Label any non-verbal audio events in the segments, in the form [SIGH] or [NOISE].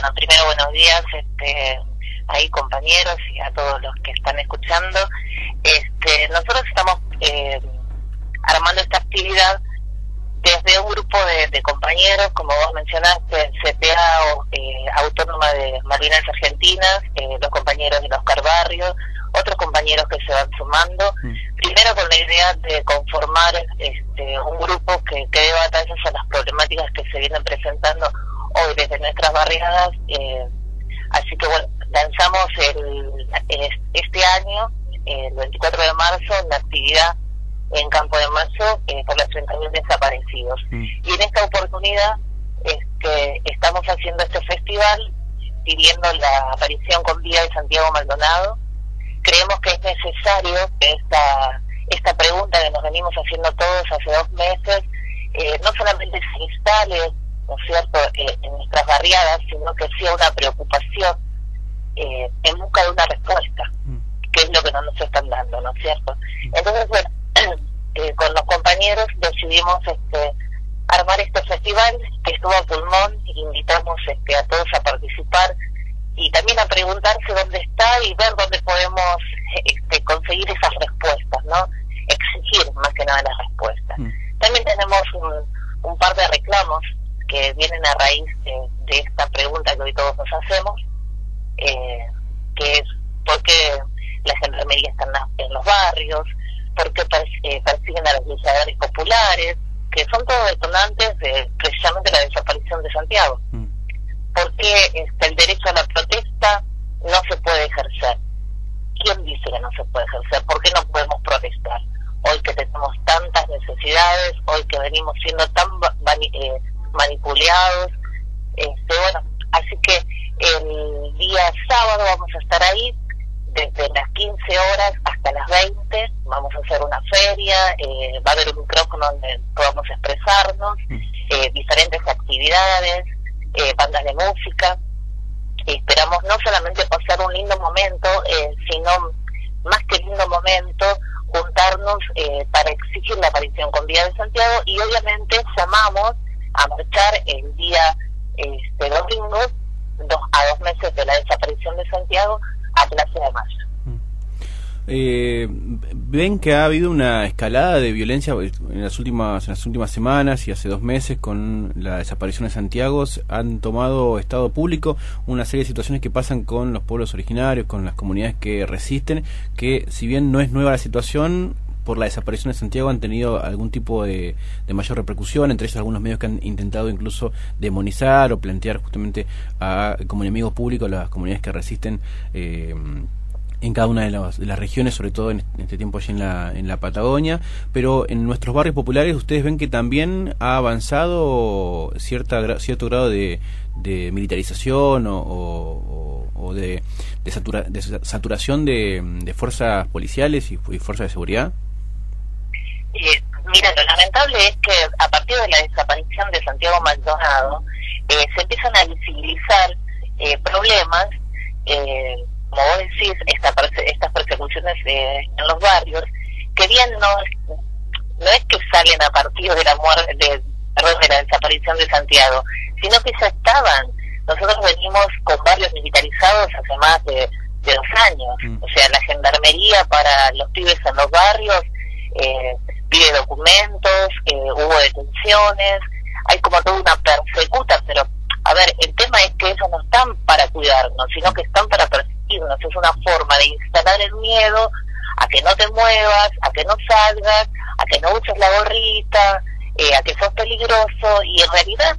bueno, primero buenos días este, ahí compañeros y a todos los que están escuchando. Este, nosotros estamos eh, armando esta actividad desde un grupo de, compañeros, como vos mencionaste, CPA eh, Autónoma de Malvinas Argentinas, eh, los compañeros de los Carbarrios, otros compañeros que se van sumando, mm. primero con la idea de conformar este, un grupo que, que dé batallas a las problemáticas que se vienen presentando hoy desde nuestras barriadas. Eh, así que bueno, lanzamos el, este año, el 24 de marzo, la actividad en Campo de Mayo eh, por los 30.000 desaparecidos. Mm. Y en esta oportunidad este, estamos haciendo este festival pidiendo la aparición con vida de Santiago Maldonado. Creemos que es necesario que esta, esta pregunta que nos venimos haciendo todos hace dos meses eh, no solamente se instale ¿no es cierto?, eh, en nuestras barriadas, sino que sea una preocupación eh, en busca de una respuesta, mm. que es lo que no nos están dando, ¿no es cierto? Mm. Entonces, bueno, [CLEARS THROAT] eh, con los compañeros decidimos este armar este festival que estuvo a pulmón invitamos este, a todos a participar y también a preguntarse dónde está y ver dónde podemos este, conseguir esas respuestas, ¿no? Exigir más que nada las respuestas. Mm. También tenemos un, un par de reclamos que vienen a raíz de, esta pregunta que hoy todos nos hacemos, eh, que es por qué la gendarmería está en, los barrios, por qué eh, persiguen a los luchadores populares, que son todos detonantes de precisamente la desaparición de Santiago. Mm. ¿Por qué este, el derecho a la protesta no se puede ejercer? ¿Quién dice que no se puede ejercer? ¿Por qué no podemos protestar? Hoy que tenemos tantas necesidades, hoy que venimos siendo tan eh, manipulados. Este, bueno, así que el día sábado vamos a estar ahí desde las 15 horas hasta las 20. Vamos a hacer una feria, eh, va a haber un micrófono donde podamos expresarnos, eh, diferentes actividades, eh, bandas de música. esperamos no solamente pasar un lindo momento, sino más que lindo momento, juntarnos para exigir la aparición con Vía de Santiago y obviamente llamamos a marchar el día este domingo, dos, a dos meses de la desaparición de Santiago, a Plaza de Mayo. Mm. Eh, ven que ha habido una escalada de violencia en las últimas en las últimas semanas y hace dos meses con la desaparición de Santiago han tomado estado público una serie de situaciones que pasan con los pueblos originarios con las comunidades que resisten que si bien no es nueva la situación por la desaparición de Santiago han tenido algún tipo de, mayor repercusión, entre ellos algunos medios que han intentado incluso demonizar o plantear justamente a, como enemigos públicos las comunidades que resisten eh, en cada una de, las regiones, sobre todo en este tiempo allí en la, en la Patagonia, pero en nuestros barrios populares ustedes ven que también ha avanzado cierta, cierto grado de, militarización o, de, saturación de, fuerzas policiales y fuerzas de seguridad. Eh, mira, lo lamentable es que a partir de la desaparición de Santiago Maldonado eh, se empiezan a visibilizar eh, problemas, eh, como vos decís, esta, estas persecuciones en los barrios, que bien no, no es que salen a partir de la muerte, de, perdón, de la desaparición de Santiago, sino que ya estaban. Nosotros venimos con barrios militarizados hace más de, de dos años. Mm. O sea, la gendarmería para los pibes en los barrios eh, pide documentos, eh, hubo detenciones, hay como toda una persecuta, pero a ver, el tema es que ellos no están para cuidarnos, sino que están para perseguirnos, es una forma de instalar el miedo a que no te muevas, a que no salgas, a que no uses la gorrita, eh, a que sos peligroso, y en realidad,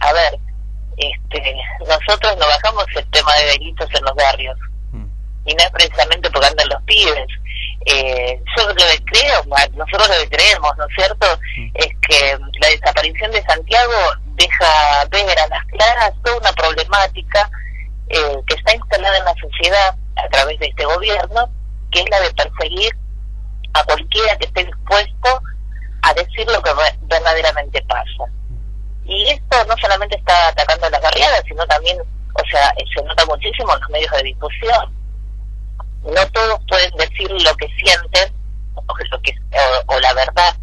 a ver, este, nosotros no bajamos el tema de delitos en los barrios, mm. y no es precisamente porque andan los pibes, eh, yo lo que creo, nosotros lo que creemos, ¿no es cierto?, mm. es que la desaparición de Santiago deja ver a las claras toda una problemática eh, que está instalada en la sociedad a través de este gobierno, que es la de perseguir a cualquiera que esté dispuesto a decir lo que verdaderamente pasa. Y esto no solamente está atacando a las barriadas, sino también, o sea, se nota muchísimo en los medios de difusión no todos pueden decir lo que sienten o, lo que, o, la verdad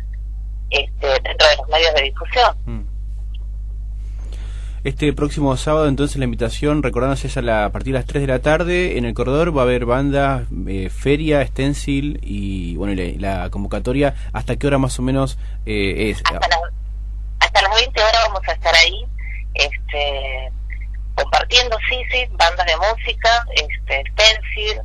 este, dentro de los medios de difusión. Mm. Este próximo sábado, entonces, la invitación, recordándonos, es a, la, a partir de las 3 de la tarde. En el corredor va a haber banda, eh, feria, stencil y, bueno, la, convocatoria. ¿Hasta qué hora más o menos eh, es? Hasta, hasta las 20 horas vamos a estar ahí. Este compartiendo, sí, sí, bandas de música, este, stencil,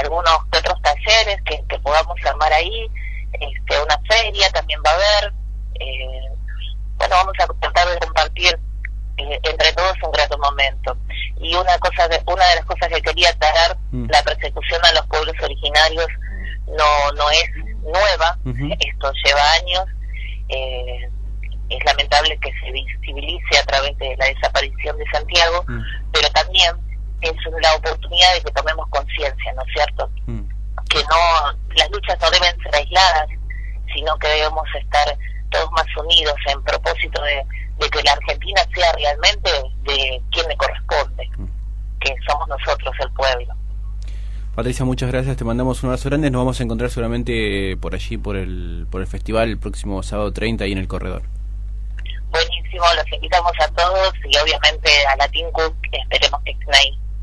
algunos otros talleres que, que podamos armar ahí, este, una feria también va a haber. Eh, bueno, vamos a tratar de compartir eh, entre todos un grato momento. Y una cosa de, una de las cosas que quería aclarar, mm. la persecución a los pueblos originarios no, no es nueva, esto lleva años. Eh, es lamentable que se visibilice a través de la desaparición de Santiago, mm. pero también es la oportunidad de que tomemos conciencia, ¿no es cierto? Mm. Que no, las luchas no deben ser aisladas, sino que debemos estar todos más unidos en propósito de, que la Argentina sea realmente de quien le corresponde, mm. que somos nosotros el pueblo. Patricia, muchas gracias, te mandamos un abrazo grande, nos vamos a encontrar seguramente por allí, por el, por el festival, el próximo sábado 30 ahí en el corredor buenísimo, los invitamos a todos y obviamente a Latin Cook esperemos que estén ahí.